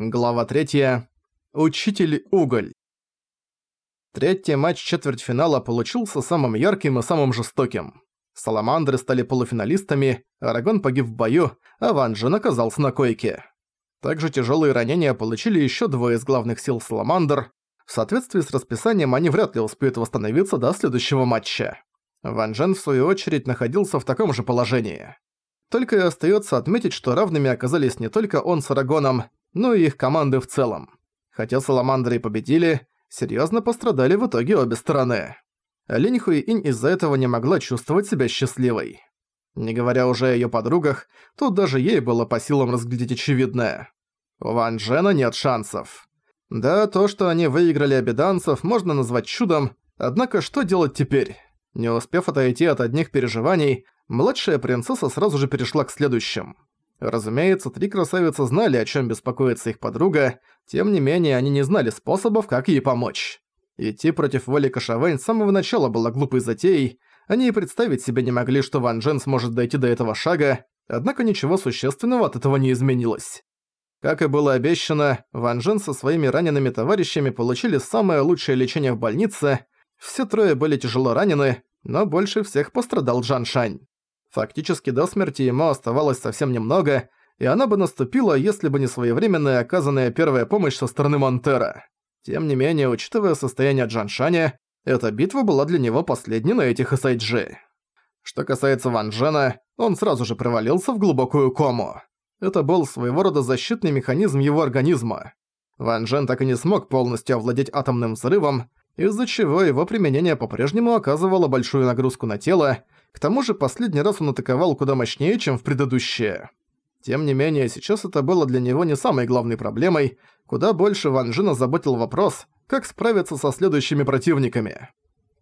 Глава 3. Учитель Уголь. Третий матч четвертьфинала получился самым ярким и самым жестоким. Саламандры стали полуфиналистами, Арагон погиб в бою, а Ван Джен оказался на койке. Также тяжелые ранения получили еще двое из главных сил Саламандр. В соответствии с расписанием они вряд ли успеют восстановиться до следующего матча. Ван Джен, в свою очередь, находился в таком же положении. Только и остается отметить, что равными оказались не только он с Арагоном, но и их команды в целом. Хотя Саламандры и победили, серьезно пострадали в итоге обе стороны. Линь Хуиинь из-за этого не могла чувствовать себя счастливой. Не говоря уже о её подругах, тут даже ей было по силам разглядеть очевидное. У Ван Джена нет шансов. Да, то, что они выиграли обеданцев, можно назвать чудом, однако что делать теперь? Не успев отойти от одних переживаний, младшая принцесса сразу же перешла к следующим. Разумеется, три красавицы знали, о чем беспокоится их подруга, тем не менее они не знали способов, как ей помочь. Идти против воли Кашавэнь с самого начала была глупой затеей, они и представить себе не могли, что Ван Джен сможет дойти до этого шага, однако ничего существенного от этого не изменилось. Как и было обещано, Ван Джен со своими ранеными товарищами получили самое лучшее лечение в больнице, все трое были тяжело ранены, но больше всех пострадал Джан Шань. Фактически до смерти ему оставалось совсем немного, и она бы наступила, если бы не своевременная оказанная первая помощь со стороны Монтера. Тем не менее, учитывая состояние Джаншаня, эта битва была для него последней на этих SIG. Что касается Ван Джена, он сразу же провалился в глубокую кому. Это был своего рода защитный механизм его организма. Ван Джен так и не смог полностью овладеть атомным взрывом, из-за чего его применение по-прежнему оказывало большую нагрузку на тело, к тому же последний раз он атаковал куда мощнее, чем в предыдущее. Тем не менее, сейчас это было для него не самой главной проблемой, куда больше Ван Джина заботил вопрос, как справиться со следующими противниками.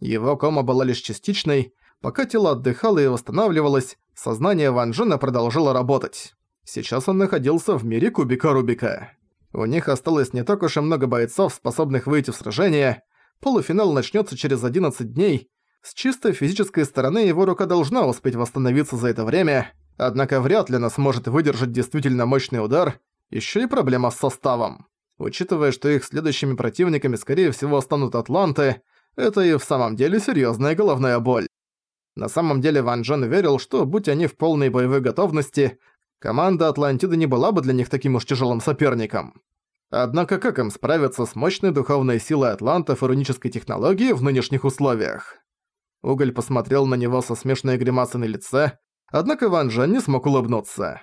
Его кома была лишь частичной, пока тело отдыхало и восстанавливалось, сознание Ван Джина продолжало работать. Сейчас он находился в мире кубика Рубика. У них осталось не так уж и много бойцов, способных выйти в сражение. Полуфинал начнется через 11 дней, с чисто физической стороны его рука должна успеть восстановиться за это время, однако вряд ли она сможет выдержать действительно мощный удар, еще и проблема с составом. Учитывая, что их следующими противниками скорее всего станут атланты, это и в самом деле серьезная головная боль. На самом деле Ван Джен верил, что будь они в полной боевой готовности, команда Атлантиды не была бы для них таким уж тяжелым соперником. Однако как им справиться с мощной духовной силой атлантов и рунической технологии в нынешних условиях? Уголь посмотрел на него со смешной гримасой на лице, однако Ван Джен не смог улыбнуться.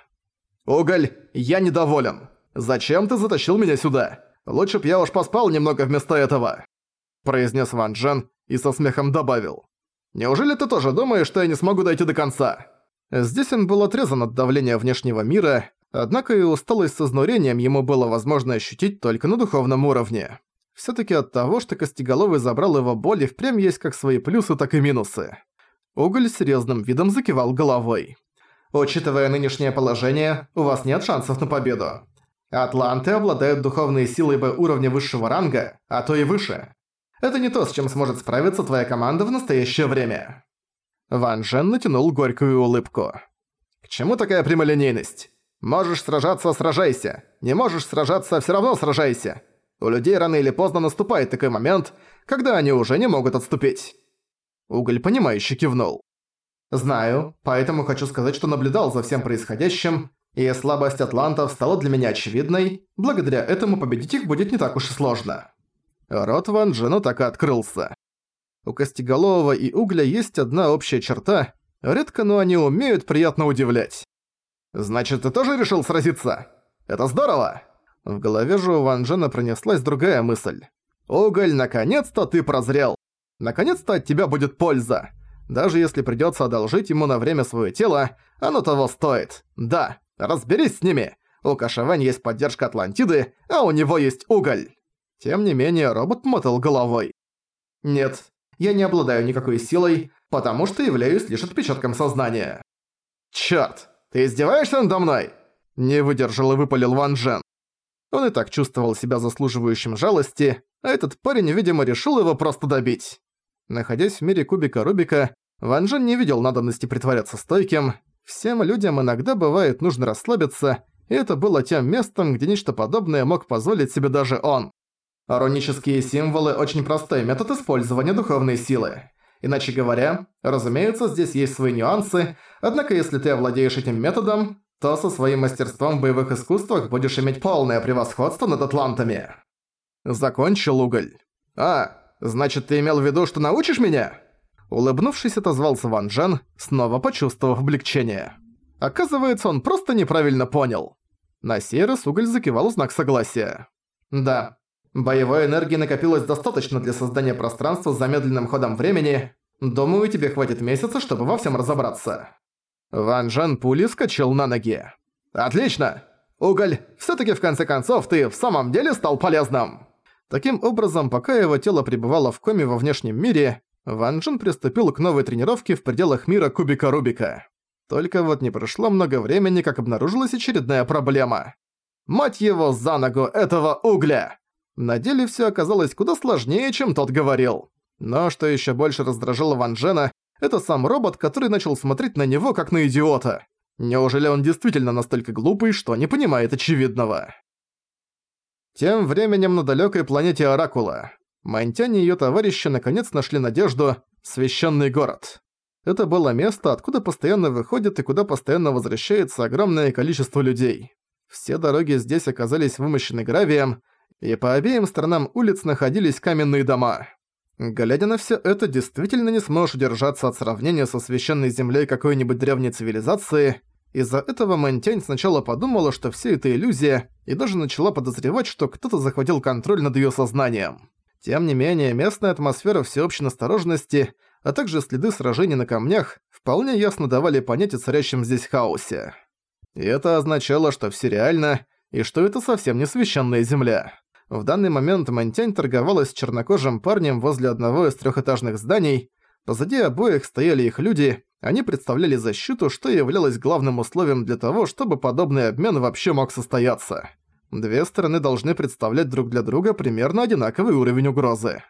«Уголь, я недоволен. Зачем ты затащил меня сюда? Лучше б я уж поспал немного вместо этого», произнес Ван Джен и со смехом добавил. «Неужели ты тоже думаешь, что я не смогу дойти до конца?» Здесь он был отрезан от давления внешнего мира, однако и усталость с изнурением ему было возможно ощутить только на духовном уровне. Всё-таки от того, что Костеголовый забрал его боль, и впрямь есть как свои плюсы, так и минусы. Уголь серьёзным видом закивал головой. «Учитывая нынешнее положение, у вас нет шансов на победу. Атланты обладают духовной силой Б уровня высшего ранга, а то и выше. Это не то, с чем сможет справиться твоя команда в настоящее время». Ван Жен натянул горькую улыбку. «К чему такая прямолинейность? Можешь сражаться – сражайся. Не можешь сражаться – всё равно сражайся. У людей рано или поздно наступает такой момент, когда они уже не могут отступить. Уголь, понимающе кивнул. Знаю, поэтому хочу сказать, что наблюдал за всем происходящим, и слабость атлантов стала для меня очевидной, благодаря этому победить их будет не так уж и сложно. Рот Ван Джену так и открылся. У Костеголового и Угля есть одна общая черта, редко, но они умеют приятно удивлять. «Значит, ты тоже решил сразиться? Это здорово!» В голове же у Ван Джена пронеслась другая мысль. «Уголь, наконец-то ты прозрел! Наконец-то от тебя будет польза! Даже если придётся одолжить ему на время своё тело, оно того стоит. Да, разберись с ними! У Кашевань есть поддержка Атлантиды, а у него есть уголь!» Тем не менее, робот мотал головой. «Нет, я не обладаю никакой силой, потому что являюсь лишь отпечатком сознания». «Чёрт, ты издеваешься надо мной?» Не выдержал и выпалил Ван Джен. Он и так чувствовал себя заслуживающим жалости, а этот парень, видимо, решил его просто добить. Находясь в мире кубика Рубика, Ван Джен не видел надобности притворяться стойким. Всем людям иногда бывает нужно расслабиться и это было тем местом, где нечто подобное мог позволить себе даже он. Рунические символы – очень простой метод использования духовной силы. Иначе говоря, разумеется, здесь есть свои нюансы, однако если ты овладеешь этим методом, то со своим мастерством в боевых искусствах будешь иметь полное превосходство над атлантами. Закончил уголь. А, значит, ты имел в виду, что научишь меня? Улыбнувшись, отозвался Ван Джен, снова почувствовав облегчение. Оказывается, он просто неправильно понял. На сей раз уголь закивал знак согласия. Да, боевой энергии накопилось достаточно для создания пространства с замедленным ходом времени. Думаю, тебе хватит месяца, чтобы во всем разобраться. Ван Джен пули скачал на ноги. «Отлично! Уголь, всё-таки в конце концов ты в самом деле стал полезным!» Таким образом, пока его тело пребывало в коме во внешнем мире, Ван Джен приступил к новой тренировке в пределах мира кубика Рубика. Только вот не прошло много времени, как обнаружилась очередная проблема. Мать его за ногу этого угля! На деле всё оказалось куда сложнее, чем тот говорил. Но что ещё больше раздражило Ван Джена, это сам робот, который начал смотреть на него как на идиота. Неужели он действительно настолько глупый, что не понимает очевидного? Тем временем на далёкой планете Оракула. Монтянь и её товарищи наконец нашли надежду «Священный город». Это было место, откуда постоянно выходит и куда постоянно возвращается огромное количество людей. Все дороги здесь оказались вымощены гравием, и по обеим сторонам улиц находились каменные дома. Глядя на всё это, действительно не сможешь удержаться от сравнения со священной землей какой-нибудь древней цивилизации. Из-за этого Мэнтянь сначала подумала, что все это иллюзия, и даже начала подозревать, что кто-то захватил контроль над её сознанием. Тем не менее, местная атмосфера всеобщей настороженности, а также следы сражений на камнях, вполне ясно давали понять о царящем здесь хаосе. И это означало, что все реально, и что это совсем не священная земля. В данный момент Мантянь торговалась с чернокожим парнем возле одного из трехэтажных зданий. Позади обоих стояли их люди, они представляли защиту, что являлось главным условием для того, чтобы подобный обмен вообще мог состояться. Две стороны должны представлять друг для друга примерно одинаковый уровень угрозы.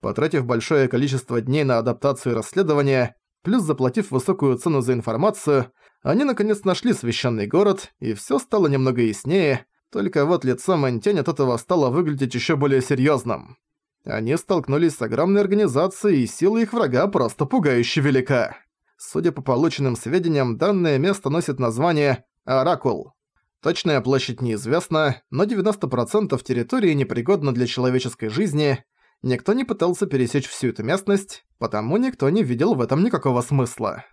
Потратив большое количество дней на адаптацию и расследование, плюс заплатив высокую цену за информацию, они наконец нашли священный город, и всё стало немного яснее, только вот лицо Мэнтянь от этого стало выглядеть ещё более серьёзным. Они столкнулись с огромной организацией, и сила их врага просто пугающе велика. Судя по полученным сведениям, данное место носит название «Оракул». Точная площадь неизвестна, но 90% территории непригодна для человеческой жизни. Никто не пытался пересечь всю эту местность, потому никто не видел в этом никакого смысла.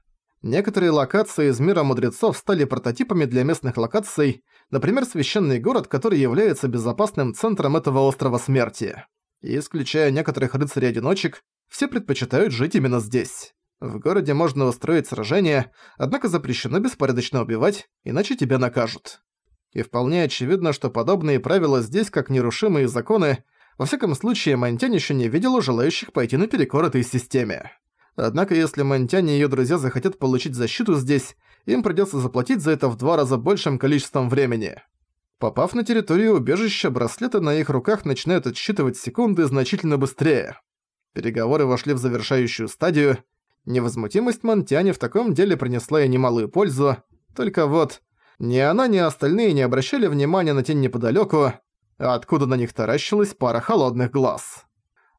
Некоторые локации из мира мудрецов стали прототипами для местных локаций, например, священный город, который является безопасным центром этого острова смерти. И исключая некоторых рыцарей-одиночек, все предпочитают жить именно здесь. В городе можно устроить сражение, однако запрещено беспорядочно убивать, иначе тебя накажут. И вполне очевидно, что подобные правила здесь как нерушимые законы, во всяком случае Монтянь еще не видел желающих пойти наперекор этой системе. Однако если Монтянь и её друзья захотят получить защиту здесь, им придётся заплатить за это в два раза большим количеством времени. Попав на территорию убежища, браслеты на их руках начинают отсчитывать секунды значительно быстрее. Переговоры вошли в завершающую стадию. Невозмутимость Монтяни в таком деле принесла ей немалую пользу. Только вот, ни она, ни остальные не обращали внимания на тень неподалёку, откуда на них таращилась пара холодных глаз.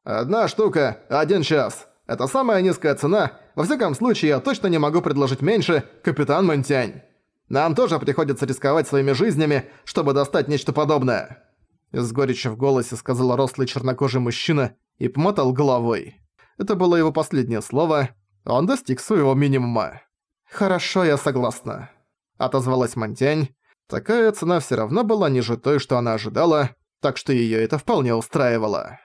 «Одна штука, один час», это самая низкая цена, во всяком случае я точно не могу предложить меньше, капитан Монтянь. Нам тоже приходится рисковать своими жизнями, чтобы достать нечто подобное». С горечью в голосе сказал рослый чернокожий мужчина и помотал головой. Это было его последнее слово, он достиг своего минимума. «Хорошо, я согласна», — отозвалась Монтянь. Такая цена все равно была ниже той, что она ожидала, так что ее это вполне устраивало.